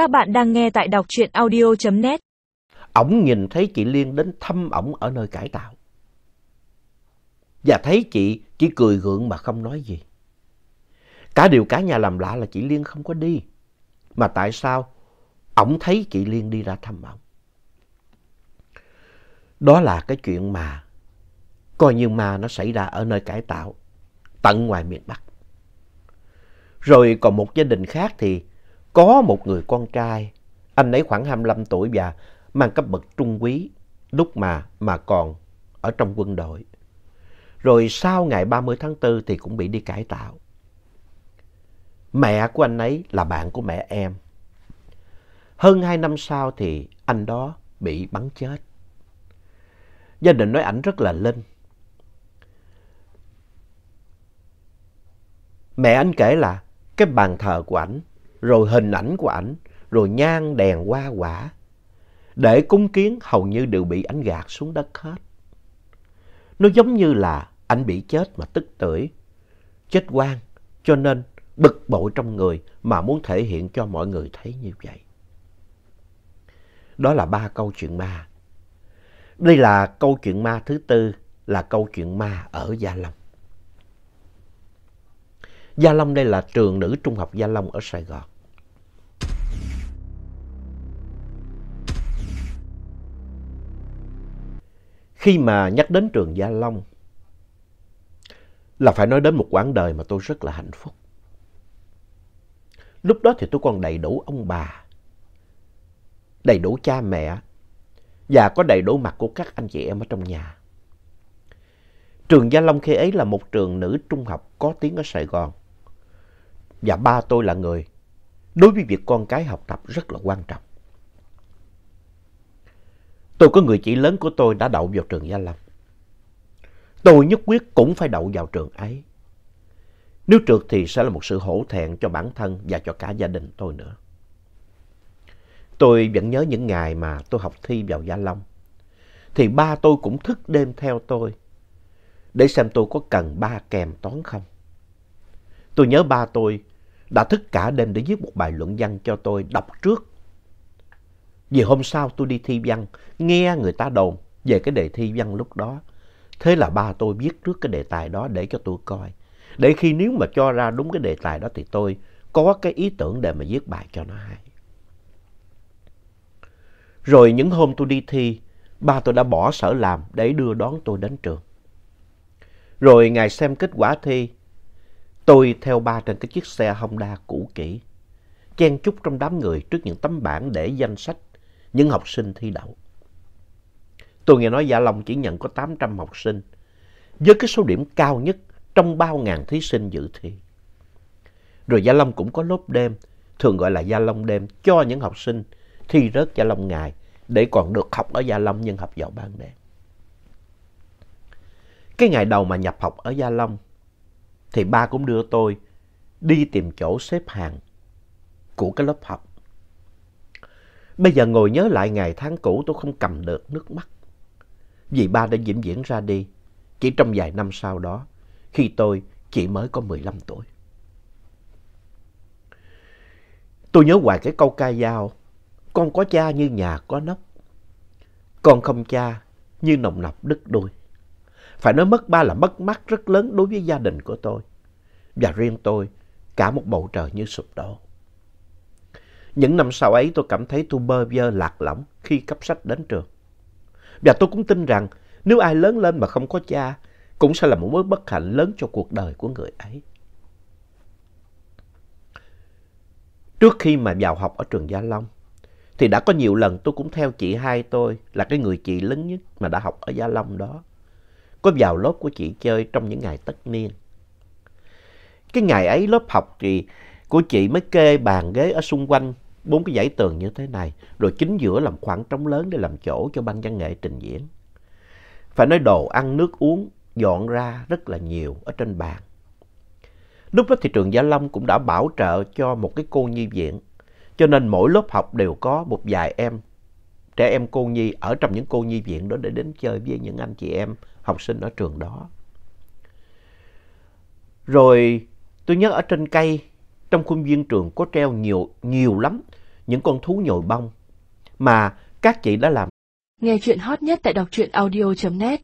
Các bạn đang nghe tại đọc truyện audio.net. Ổng nhìn thấy chị Liên đến thăm ổng ở nơi cải tạo. Và thấy chị chỉ cười gượng mà không nói gì. Cả điều cả nhà làm lạ là chị Liên không có đi. Mà tại sao ổng thấy chị Liên đi ra thăm ổng? Đó là cái chuyện mà coi như ma nó xảy ra ở nơi cải tạo, tận ngoài miền Bắc. Rồi còn một gia đình khác thì có một người con trai, anh ấy khoảng 25 tuổi và mang cấp bậc trung quý lúc mà mà còn ở trong quân đội. Rồi sau ngày 30 tháng 4 thì cũng bị đi cải tạo. Mẹ của anh ấy là bạn của mẹ em. Hơn hai năm sau thì anh đó bị bắn chết. Gia đình nói ảnh rất là linh. Mẹ anh kể là cái bàn thờ của ảnh, rồi hình ảnh của ảnh, rồi nhang đèn hoa quả, để cúng kiến hầu như đều bị ảnh gạt xuống đất hết. Nó giống như là ảnh bị chết mà tức tưởi, chết quan, cho nên bực bội trong người mà muốn thể hiện cho mọi người thấy như vậy. Đó là ba câu chuyện ma. Đây là câu chuyện ma thứ tư, là câu chuyện ma ở Gia Long. Gia Long đây là trường nữ trung học Gia Long ở Sài Gòn. Khi mà nhắc đến trường Gia Long là phải nói đến một quãng đời mà tôi rất là hạnh phúc. Lúc đó thì tôi còn đầy đủ ông bà, đầy đủ cha mẹ và có đầy đủ mặt của các anh chị em ở trong nhà. Trường Gia Long khi ấy là một trường nữ trung học có tiếng ở Sài Gòn. Và ba tôi là người đối với việc con cái học tập rất là quan trọng. Tôi có người chị lớn của tôi đã đậu vào trường Gia Long. Tôi nhất quyết cũng phải đậu vào trường ấy. Nếu trượt thì sẽ là một sự hổ thẹn cho bản thân và cho cả gia đình tôi nữa. Tôi vẫn nhớ những ngày mà tôi học thi vào Gia Long. Thì ba tôi cũng thức đêm theo tôi, để xem tôi có cần ba kèm toán không. Tôi nhớ ba tôi đã thức cả đêm để viết một bài luận văn cho tôi đọc trước. Vì hôm sau tôi đi thi văn, nghe người ta đồn về cái đề thi văn lúc đó. Thế là ba tôi viết trước cái đề tài đó để cho tôi coi. Để khi nếu mà cho ra đúng cái đề tài đó thì tôi có cái ý tưởng để mà viết bài cho nó hay. Rồi những hôm tôi đi thi, ba tôi đã bỏ sở làm để đưa đón tôi đến trường. Rồi ngày xem kết quả thi, tôi theo ba trên cái chiếc xe Honda cũ kỹ, chen chúc trong đám người trước những tấm bảng để danh sách những học sinh thi đậu. Tôi nghe nói Gia Long chỉ nhận có 800 học sinh, với cái số điểm cao nhất trong bao ngàn thí sinh dự thi. Rồi Gia Long cũng có lớp đêm, thường gọi là Gia Long đêm, cho những học sinh thi rớt Gia Long ngày để còn được học ở Gia Long nhưng học vào ban đêm. Cái ngày đầu mà nhập học ở Gia Long thì ba cũng đưa tôi đi tìm chỗ xếp hàng của cái lớp học. Bây giờ ngồi nhớ lại ngày tháng cũ tôi không cầm được nước mắt. Vì ba đã vĩnh viễn ra đi chỉ trong vài năm sau đó khi tôi chỉ mới có 15 tuổi. Tôi nhớ hoài cái câu ca dao, con có cha như nhà có nóc, con không cha như nồng nọc đứt đuôi. Phải nói mất ba là mất mát rất lớn đối với gia đình của tôi. Và riêng tôi, cả một bầu trời như sụp đổ. Những năm sau ấy tôi cảm thấy tôi bơ vơ lạc lõng khi cấp sách đến trường. Và tôi cũng tin rằng nếu ai lớn lên mà không có cha, cũng sẽ là một mối bất hạnh lớn cho cuộc đời của người ấy. Trước khi mà vào học ở trường Gia Long, thì đã có nhiều lần tôi cũng theo chị hai tôi là cái người chị lớn nhất mà đã học ở Gia Long đó. Có vào lớp của chị chơi trong những ngày tất niên. Cái ngày ấy lớp học thì của chị mới kê bàn ghế ở xung quanh bốn cái dãy tường như thế này, rồi chính giữa làm khoảng trống lớn để làm chỗ cho ban văn nghệ trình diễn. Phải nói đồ ăn nước uống dọn ra rất là nhiều ở trên bàn. Lúc đó thì trường Gia Long cũng đã bảo trợ cho một cái cô nhi viện, cho nên mỗi lớp học đều có một vài em, trẻ em cô nhi ở trong những cô nhi viện đó để đến chơi với những anh chị em học sinh ở trường đó. Rồi tôi nhớ ở trên cây trong khuôn viên trường có treo nhiều, nhiều lắm những con thú nhồi bông mà các chị đã làm. Nghe chuyện hot nhất tại đọc truyện audio.net